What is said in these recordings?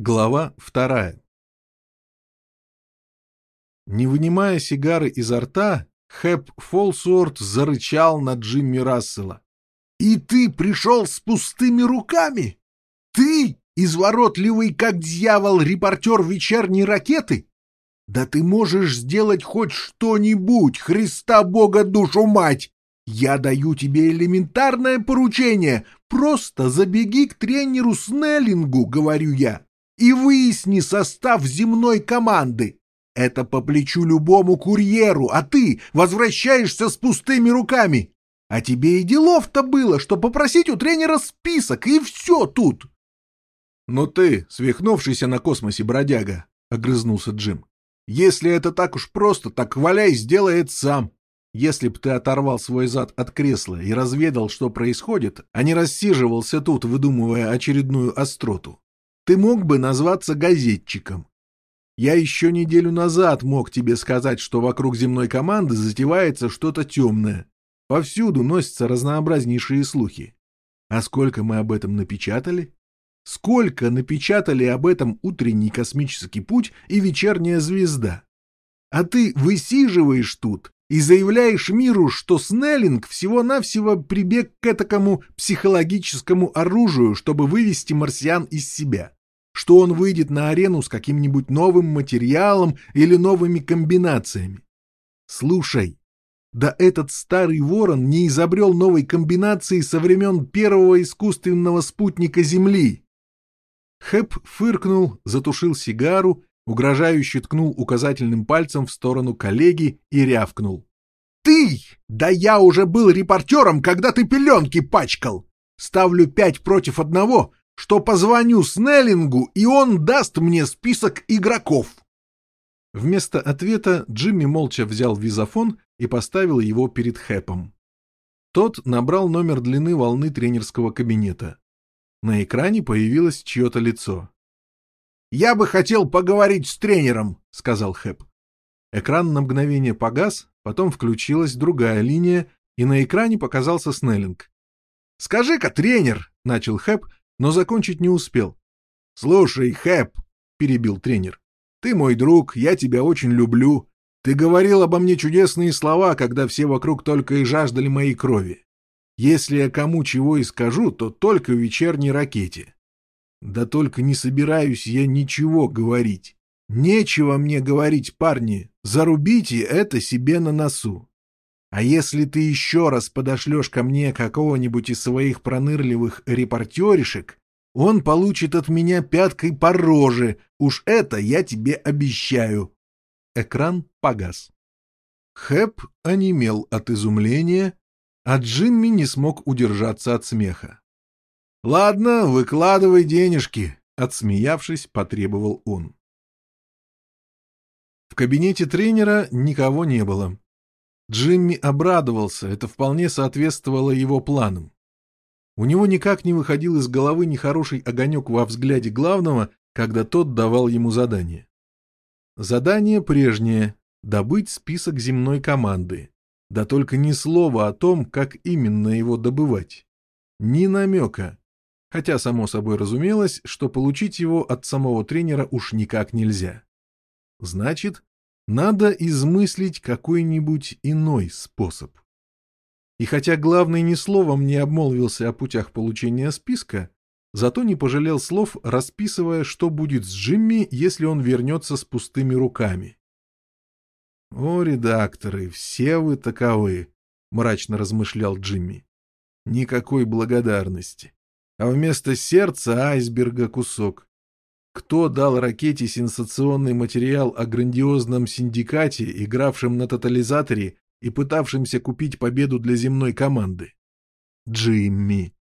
Глава вторая Не вынимая сигары изо рта, Хэп Фолсуорт зарычал на Джимми Рассела. «И ты пришел с пустыми руками? Ты, изворотливый как дьявол, репортер вечерней ракеты? Да ты можешь сделать хоть что-нибудь, Христа Бога душу мать! Я даю тебе элементарное поручение. Просто забеги к тренеру Снеллингу, говорю я, и выясни состав земной команды. Это по плечу любому курьеру, а ты возвращаешься с пустыми руками. А тебе и делов-то было, что попросить у тренера список, и все тут. — Ну ты, свихнувшийся на космосе бродяга, — огрызнулся Джим. — Если это так уж просто, так валяй, сделай это сам. Если б ты оторвал свой зад от кресла и разведал, что происходит, а не рассиживался тут, выдумывая очередную остроту, ты мог бы назваться газетчиком. Я еще неделю назад мог тебе сказать, что вокруг земной команды затевается что-то темное. Повсюду носятся разнообразнейшие слухи. А сколько мы об этом напечатали? Сколько напечатали об этом утренний космический путь и вечерняя звезда? А ты высиживаешь тут и заявляешь миру, что Снеллинг всего-навсего прибег к этакому психологическому оружию, чтобы вывести марсиан из себя, что он выйдет на арену с каким-нибудь новым материалом или новыми комбинациями. Слушай, да этот старый ворон не изобрел новой комбинации со времен первого искусственного спутника Земли. Хэп фыркнул, затушил сигару угрожающе ткнул указательным пальцем в сторону коллеги и рявкнул. «Ты! Да я уже был репортером, когда ты пеленки пачкал! Ставлю пять против одного, что позвоню Снеллингу, и он даст мне список игроков!» Вместо ответа Джимми молча взял визофон и поставил его перед Хэпом. Тот набрал номер длины волны тренерского кабинета. На экране появилось чье-то лицо. «Я бы хотел поговорить с тренером», — сказал Хэп. Экран на мгновение погас, потом включилась другая линия, и на экране показался Снеллинг. «Скажи-ка, тренер!» — начал Хэп, но закончить не успел. «Слушай, Хэп!» — перебил тренер. «Ты мой друг, я тебя очень люблю. Ты говорил обо мне чудесные слова, когда все вокруг только и жаждали моей крови. Если я кому чего и скажу, то только в вечерней ракете. Да только не собираюсь я ничего говорить. Нечего мне говорить, парни, зарубите это себе на носу. А если ты еще раз подошлешь ко мне какого-нибудь из своих пронырливых репортеришек, он получит от меня пяткой по роже, уж это я тебе обещаю. Экран погас. Хэп онемел от изумления, а Джимми не смог удержаться от смеха. «Ладно, выкладывай денежки», — отсмеявшись, потребовал он. В кабинете тренера никого не было. Джимми обрадовался, это вполне соответствовало его планам. У него никак не выходил из головы нехороший огонек во взгляде главного, когда тот давал ему задание. Задание прежнее — добыть список земной команды. Да только ни слова о том, как именно его добывать. Ни намека, хотя само собой разумелось, что получить его от самого тренера уж никак нельзя. Значит, надо измыслить какой-нибудь иной способ. И хотя главный ни словом не обмолвился о путях получения списка, зато не пожалел слов, расписывая, что будет с Джимми, если он вернется с пустыми руками. «О, редакторы, все вы таковы», — мрачно размышлял Джимми. «Никакой благодарности а вместо сердца айсберга кусок. Кто дал ракете сенсационный материал о грандиозном синдикате, игравшем на тотализаторе и пытавшемся купить победу для земной команды? Джимми.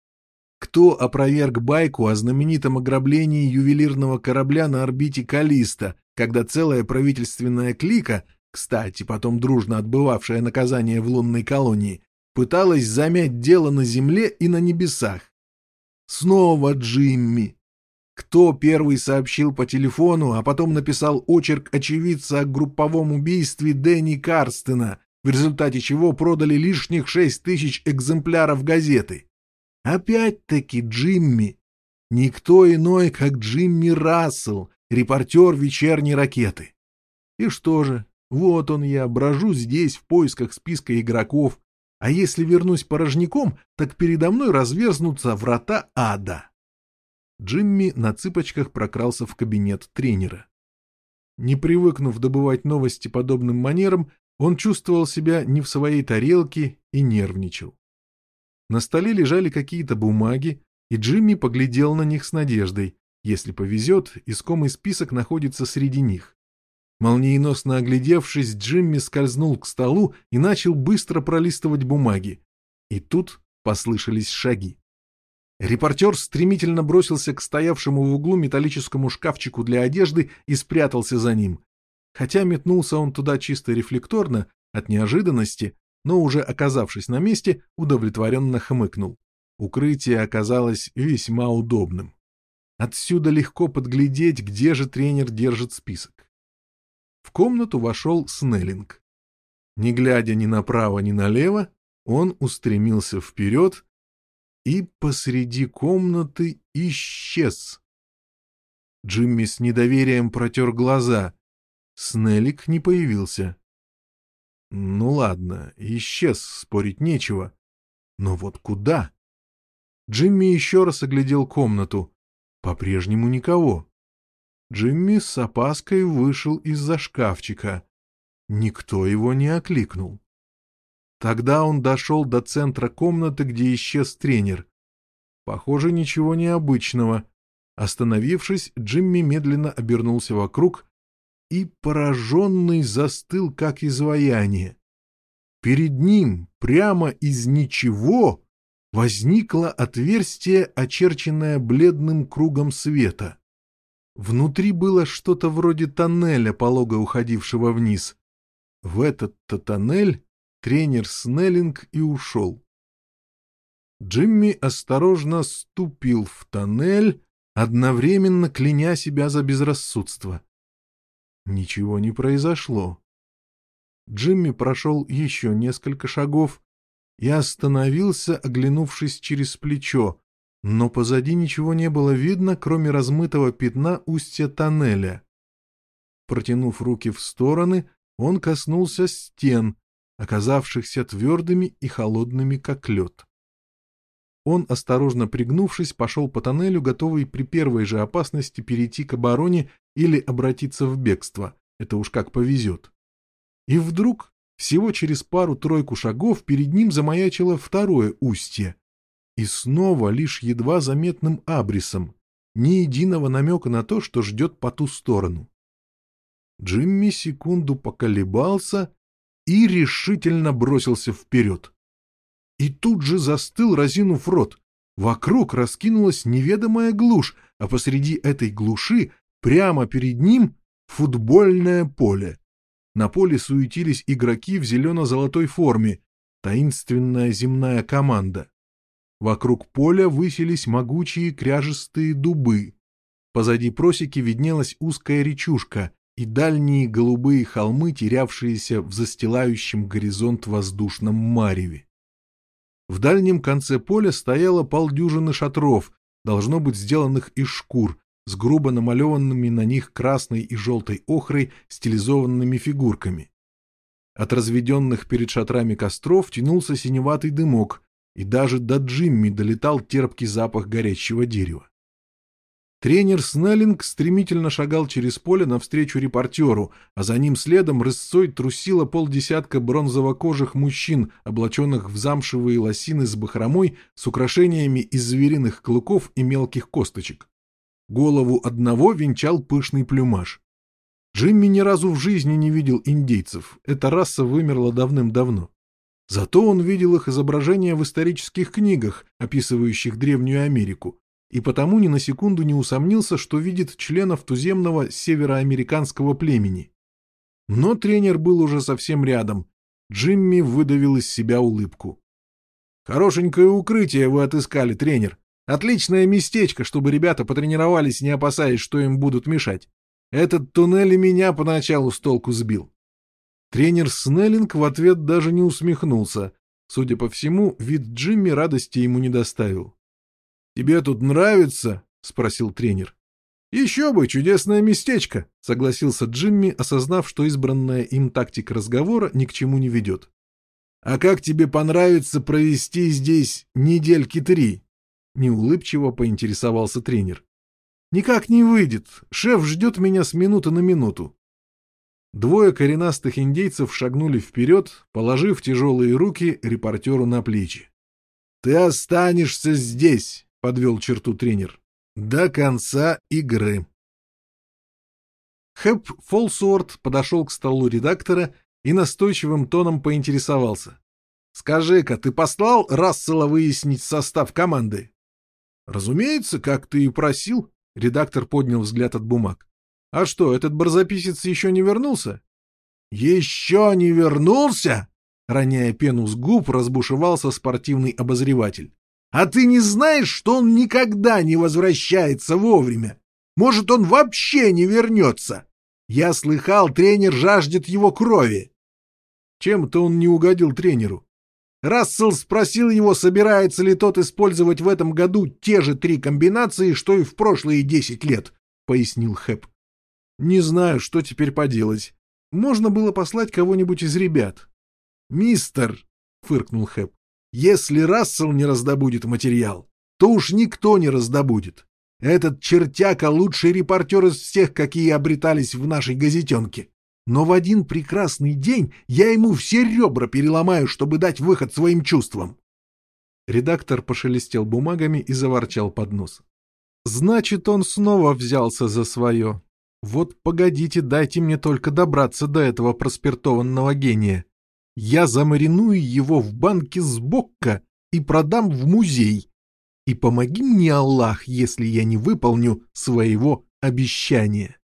Кто опроверг байку о знаменитом ограблении ювелирного корабля на орбите Калиста, когда целая правительственная клика, кстати, потом дружно отбывавшая наказание в лунной колонии, пыталась замять дело на земле и на небесах? Снова Джимми. Кто первый сообщил по телефону, а потом написал очерк очевидца о групповом убийстве Дэнни Карстена, в результате чего продали лишних шесть тысяч экземпляров газеты? Опять-таки Джимми. Никто иной, как Джимми Рассел, репортер вечерней ракеты. И что же, вот он я, брожу здесь в поисках списка игроков, а если вернусь порожняком, так передо мной разверзнутся врата ада. Джимми на цыпочках прокрался в кабинет тренера. Не привыкнув добывать новости подобным манером, он чувствовал себя не в своей тарелке и нервничал. На столе лежали какие-то бумаги, и Джимми поглядел на них с надеждой. Если повезет, искомый список находится среди них. Молниеносно оглядевшись, Джимми скользнул к столу и начал быстро пролистывать бумаги. И тут послышались шаги. Репортер стремительно бросился к стоявшему в углу металлическому шкафчику для одежды и спрятался за ним. Хотя метнулся он туда чисто рефлекторно, от неожиданности, но уже оказавшись на месте, удовлетворенно хмыкнул. Укрытие оказалось весьма удобным. Отсюда легко подглядеть, где же тренер держит список. В комнату вошел Снеллинг. Не глядя ни направо, ни налево, он устремился вперед и посреди комнаты исчез. Джимми с недоверием протер глаза. Снеллик не появился. Ну ладно, исчез, спорить нечего. Но вот куда? Джимми еще раз оглядел комнату. По-прежнему никого. Джимми с опаской вышел из-за шкафчика. Никто его не окликнул. Тогда он дошел до центра комнаты, где исчез тренер. Похоже, ничего необычного. Остановившись, Джимми медленно обернулся вокруг и, пораженный, застыл, как изваяние. Перед ним, прямо из ничего, возникло отверстие, очерченное бледным кругом света. Внутри было что-то вроде тоннеля, полого уходившего вниз. В этот-то тоннель тренер Снеллинг и ушел. Джимми осторожно ступил в тоннель, одновременно кляня себя за безрассудство. Ничего не произошло. Джимми прошел еще несколько шагов и остановился, оглянувшись через плечо, но позади ничего не было видно, кроме размытого пятна устья тоннеля. Протянув руки в стороны, он коснулся стен, оказавшихся твердыми и холодными, как лед. Он, осторожно пригнувшись, пошел по тоннелю, готовый при первой же опасности перейти к обороне или обратиться в бегство. Это уж как повезет. И вдруг, всего через пару-тройку шагов, перед ним замаячило второе устье. И снова лишь едва заметным абрисом, ни единого намека на то, что ждет по ту сторону. Джимми секунду поколебался и решительно бросился вперед. И тут же застыл, разинув рот. Вокруг раскинулась неведомая глушь, а посреди этой глуши, прямо перед ним, футбольное поле. На поле суетились игроки в зелено-золотой форме, таинственная земная команда. Вокруг поля высились могучие кряжестые дубы. Позади просеки виднелась узкая речушка, и дальние голубые холмы, терявшиеся в застилающем горизонт воздушном мареве. В дальнем конце поля стояло полдюжины шатров, должно быть сделанных из шкур, с грубо намалеванными на них красной и желтой охрой стилизованными фигурками. От разведенных перед шатрами костров тянулся синеватый дымок, и даже до Джимми долетал терпкий запах горящего дерева. Тренер Снеллинг стремительно шагал через поле навстречу репортеру, а за ним следом рысцой трусило полдесятка бронзово-кожих мужчин, облаченных в замшевые лосины с бахромой с украшениями из звериных клыков и мелких косточек. Голову одного венчал пышный плюмаж. Джимми ни разу в жизни не видел индейцев, эта раса вымерла давным-давно. Зато он видел их изображения в исторических книгах, описывающих Древнюю Америку, и потому ни на секунду не усомнился, что видит членов туземного североамериканского племени. Но тренер был уже совсем рядом. Джимми выдавил из себя улыбку. «Хорошенькое укрытие вы отыскали, тренер. Отличное местечко, чтобы ребята потренировались, не опасаясь, что им будут мешать. Этот туннель и меня поначалу с толку сбил». Тренер Снеллинг в ответ даже не усмехнулся. Судя по всему, вид Джимми радости ему не доставил. «Тебе тут нравится?» — спросил тренер. Еще бы, чудесное местечко, согласился Джимми, осознав, что избранная им тактика разговора ни к чему не ведет. А как тебе понравится провести здесь недельки три? Неулыбчиво поинтересовался тренер. Никак не выйдет. Шеф ждет меня с минуты на минуту. Двое коренастых индейцев шагнули вперед, положив тяжелые руки репортеру на плечи. «Ты останешься здесь», — подвел черту тренер, — «до конца игры». Хэп Фолсуорт подошел к столу редактора и настойчивым тоном поинтересовался. «Скажи-ка, ты послал Рассела выяснить состав команды?» «Разумеется, как ты и просил», Редактор поднял взгляд от бумаг. «А что, этот барзаписец еще не вернулся?» «Еще не вернулся?» Роняя пену с губ, разбушевался спортивный обозреватель. «А ты не знаешь, что он никогда не возвращается вовремя? Может, он вообще не вернется? Я слыхал, тренер жаждет его крови». Чем-то он не угодил тренеру. Рассел спросил его, собирается ли тот использовать в этом году те же три комбинации, что и в прошлые десять лет, — пояснил Хэп. — Не знаю, что теперь поделать. Можно было послать кого-нибудь из ребят. — Мистер, — фыркнул Хэп, — если Рассел не раздобудет материал, то уж никто не раздобудет. Этот чертяка — лучший репортер из всех, какие обретались в нашей газетенке но в один прекрасный день я ему все ребра переломаю, чтобы дать выход своим чувствам. Редактор пошелестел бумагами и заворчал под нос. Значит, он снова взялся за свое. Вот погодите, дайте мне только добраться до этого проспиртованного гения. Я замариную его в банке с Бокка и продам в музей. И помоги мне, Аллах, если я не выполню своего обещания.